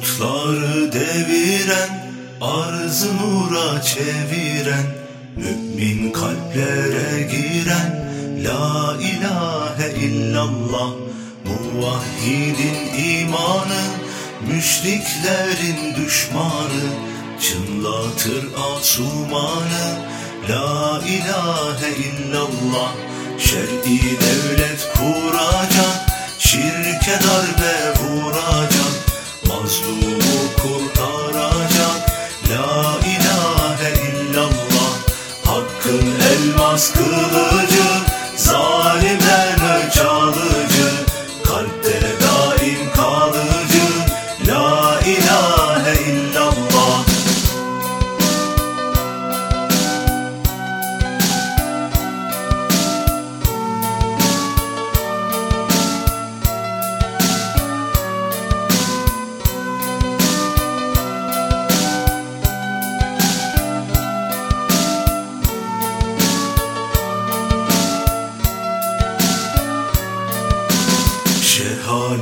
Putları deviren, arzı nura çeviren, mümin kalplere giren, la ilahe illallah, muvahhidin imanı, müşriklerin düşmanı, çınlatır asumanı, la ilahe illallah, şer'i devlet kuracak, şirke darbe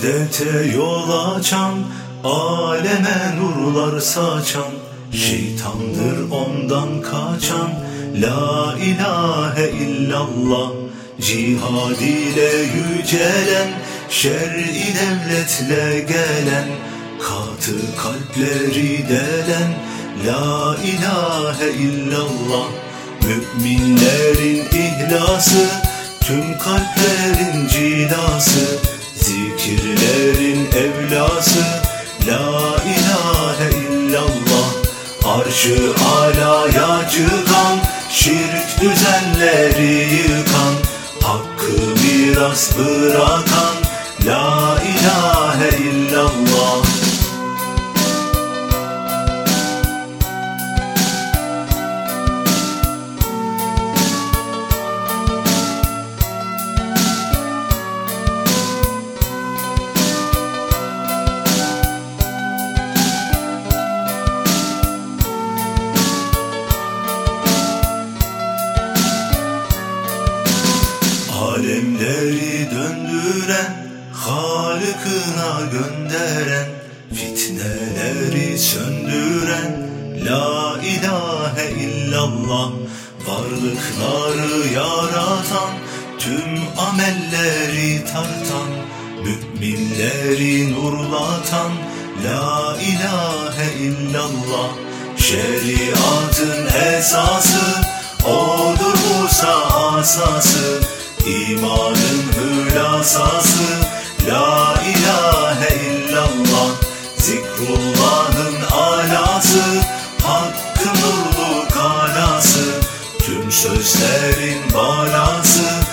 Şehadete yol açan, aleme nurlar saçan, şeytandır ondan kaçan, la ilahe illallah, cihad ile yücelen, şer'i devletle gelen, katı kalpleri delen, la ilahe illallah, müminlerin ihlası, tüm kalplerin cilası, Zikirlerin evlası La ilahe illallah. Arşı alaya çıkan Şirk düzenleri yıkan. Hakkı miras bırakan La ilahe illallah Halık'ına gönderen, Fitneleri söndüren, La ilahe illallah, Varlıkları yaratan, Tüm amelleri tartan, Müminleri nurlatan, La ilahe illallah, Şeriatın esası, Odur Musa asası, İmanın hülasası La ilahe Resulullah'ın alası Hakkın nurlu kalası Tüm sözlerin balası